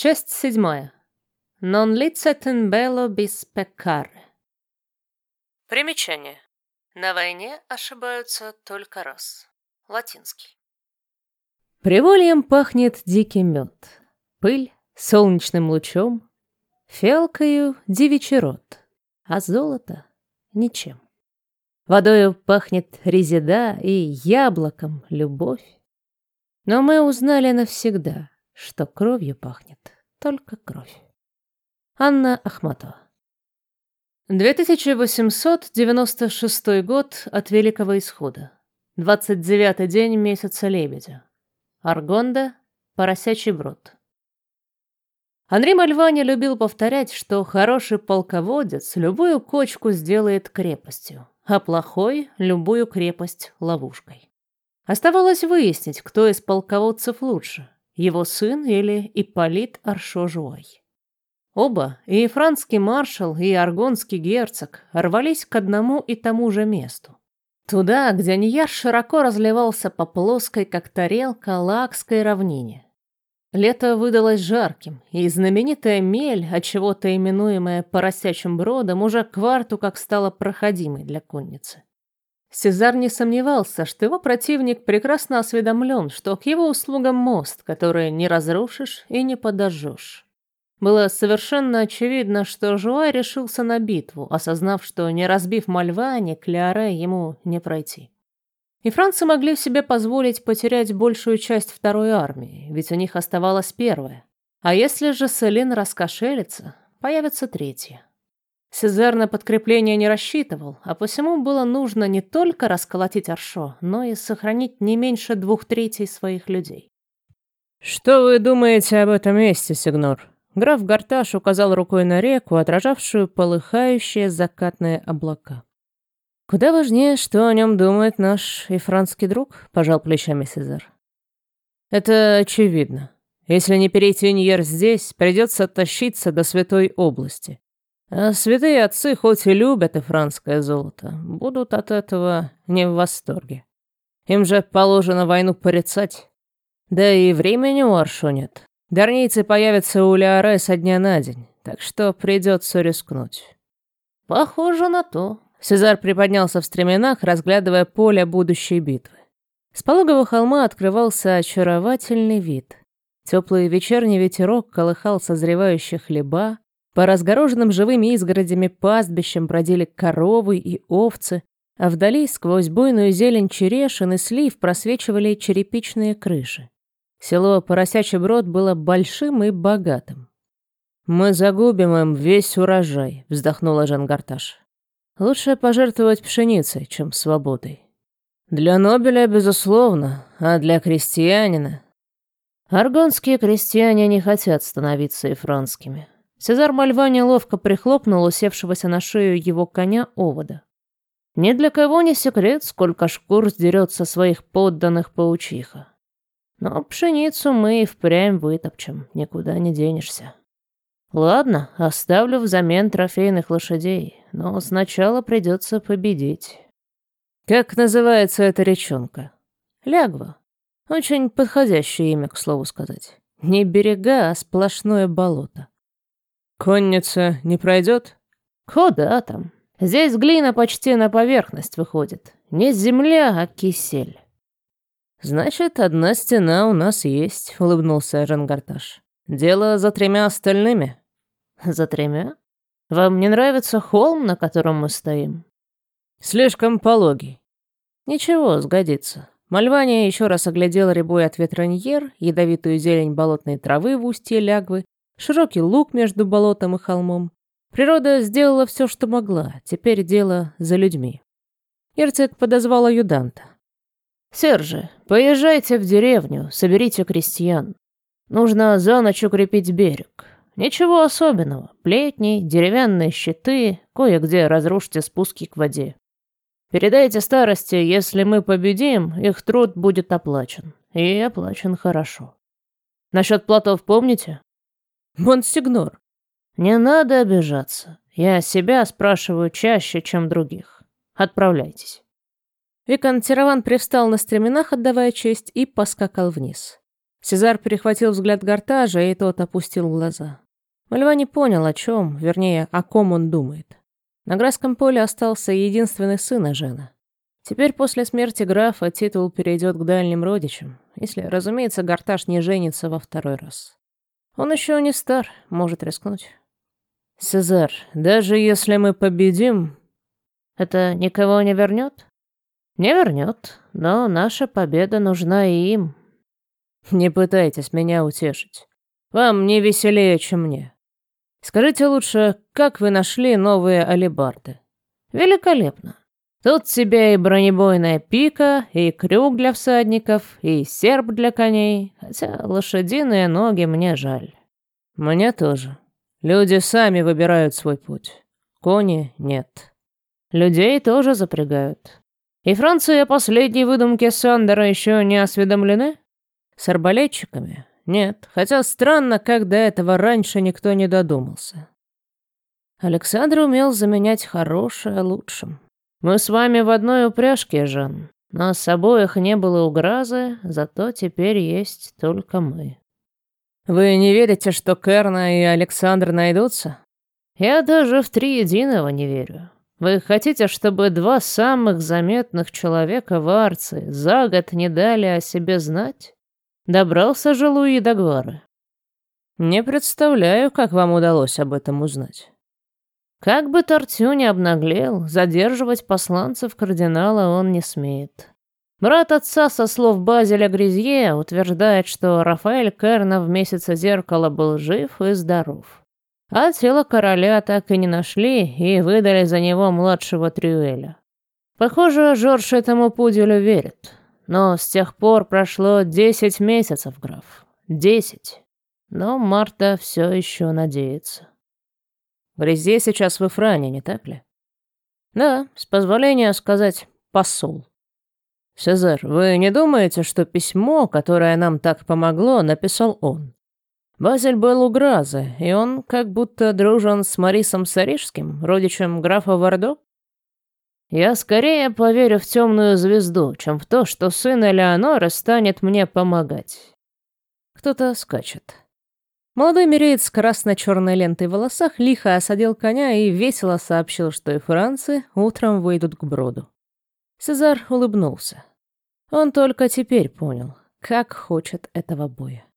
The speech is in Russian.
Часть седьмая. Non licet in bello bis peccare. Примечание. На войне ошибаются только раз. Латинский. Привольем пахнет дикий мед. Пыль солнечным лучом, фиалкою девичий рот, а золото — ничем. Водою пахнет резида и яблоком любовь. Но мы узнали навсегда, что кровью пахнет только кровь. Анна Ахматова 2896 год от Великого Исхода. 29-й день месяца Лебедя. Аргонда, Поросячий Брод. Андрей Мальвани любил повторять, что хороший полководец любую кочку сделает крепостью, а плохой — любую крепость ловушкой. Оставалось выяснить, кто из полководцев лучше, его сын или Ипполит Аршо-Жуай. Оба, и францкий маршал, и аргонский герцог, рвались к одному и тому же месту. Туда, где Нияр широко разливался по плоской, как тарелка, лакской равнине. Лето выдалось жарким, и знаменитая мель, от чего-то именуемая поросячим бродом, уже кварту как стала проходимой для конницы. Сезар не сомневался, что его противник прекрасно осведомлен, что к его услугам мост, который не разрушишь и не подожжешь. Было совершенно очевидно, что Жуай решился на битву, осознав, что не разбив Мальвани, Клеаре ему не пройти. И францы могли себе позволить потерять большую часть второй армии, ведь у них оставалась первая. А если же Селин раскошелится, появится третья. Сезар на подкрепление не рассчитывал, а посему было нужно не только расколотить Аршо, но и сохранить не меньше двух третей своих людей. «Что вы думаете об этом месте, Сигнор?» Граф Гарташ указал рукой на реку, отражавшую полыхающие закатные облака. «Куда важнее, что о нем думает наш ифранский друг», — пожал плечами Сезар. «Это очевидно. Если не перейти Ньер здесь, придется тащиться до Святой области. А святые отцы хоть и любят ифранское золото, будут от этого не в восторге. Им же положено войну порицать. Да и времени у Аршо нет. Дарнийцы появятся у Леоре со дня на день, так что придется рискнуть». «Похоже на то», Сезар приподнялся в стременах, разглядывая поле будущей битвы. С пологого холма открывался очаровательный вид. Теплый вечерний ветерок колыхал созревающие хлеба, по разгороженным живыми изгородями пастбищам бродили коровы и овцы, а вдали сквозь буйную зелень черешин и слив просвечивали черепичные крыши. Село Поросячий Брод было большим и богатым. «Мы загубим им весь урожай», — вздохнула Жангарташ. Лучше пожертвовать пшеницей, чем свободой. Для Нобеля, безусловно, а для крестьянина... Аргонские крестьяне не хотят становиться ифранскими. Сезар Мальвани ловко прихлопнул усевшегося на шею его коня овода. Ни для кого не секрет, сколько шкур сдерет своих подданных паучиха. Но пшеницу мы и впрямь вытопчем, никуда не денешься. Ладно, оставлю взамен трофейных лошадей, но сначала придется победить. Как называется эта речонка? Лягва. Очень подходящее имя, к слову сказать. Не берега, а сплошное болото. Конница не пройдет? Куда там? Здесь глина почти на поверхность выходит. Не земля, а кисель. Значит, одна стена у нас есть, улыбнулся Жангарташ. Дело за тремя остальными. За тремя? Вам не нравится холм, на котором мы стоим? Слишком пологий. Ничего, сгодится. Мальвания еще раз оглядел рябой от ветроньер, ядовитую зелень болотной травы в устье лягвы, широкий луг между болотом и холмом. Природа сделала все, что могла, теперь дело за людьми. Ирцик подозвал аюданта. «Серже, поезжайте в деревню, соберите крестьян. Нужно за ночь укрепить берег. Ничего особенного. Плетни, деревянные щиты, кое-где разрушьте спуски к воде. Передайте старости, если мы победим, их труд будет оплачен. И оплачен хорошо. Насчет плотов помните? Монсигнор. Не надо обижаться. Я себя спрашиваю чаще, чем других. Отправляйтесь. Викантирован привстал на стременах, отдавая честь, и поскакал вниз. Сезар перехватил взгляд Гортажа, и тот опустил глаза. Мальва не понял, о чем, вернее, о ком он думает. На Грасском поле остался единственный сын Ажена. Теперь после смерти графа титул перейдет к дальним родичам, если, разумеется, Гортаж не женится во второй раз. Он еще не стар, может рискнуть. «Сезар, даже если мы победим...» «Это никого не вернет?» «Не вернет, но наша победа нужна и им». «Не пытайтесь меня утешить. Вам не веселее, чем мне. Скажите лучше, как вы нашли новые алебарды?» «Великолепно. Тут тебе и бронебойная пика, и крюк для всадников, и серп для коней, хотя лошадиные ноги мне жаль». «Мне тоже. Люди сами выбирают свой путь. Кони нет. Людей тоже запрягают. И Франция о последней выдумке Сандера еще не осведомлены? С арбалетчиками? Нет, хотя странно, как до этого раньше никто не додумался. Александр умел заменять хорошее лучшим. Мы с вами в одной упряжке, Жан. Нас обоих не было угрозы, зато теперь есть только мы. Вы не верите, что Керна и Александр найдутся? Я даже в три единого не верю. Вы хотите, чтобы два самых заметных человека в Арции за год не дали о себе знать? Добрался же Луи до Гвары. Не представляю, как вам удалось об этом узнать. Как бы Тортю не обнаглел, задерживать посланцев кардинала он не смеет. Брат отца, со слов Базеля Гризье, утверждает, что Рафаэль Керна в месяце зеркала был жив и здоров. А тело короля так и не нашли и выдали за него младшего Трюэля. Похоже, Жорж этому пуделю верит. Но с тех пор прошло десять месяцев, граф. Десять. Но Марта все еще надеется. Гризье сейчас в Фране, не так ли? Да, с позволения сказать, посол. «Сезар, вы не думаете, что письмо, которое нам так помогло, написал он? Базель был у Гразы, и он как будто дружен с Марисом Сарижским, родичем графа Вардо?» «Я скорее поверю в темную звезду, чем в то, что сын Элеоноры станет мне помогать». Кто-то скачет. Молодой мереец с красно-черной лентой в волосах лихо осадил коня и весело сообщил, что и францы утром выйдут к броду. Сезар улыбнулся. Он только теперь понял, как хочет этого боя.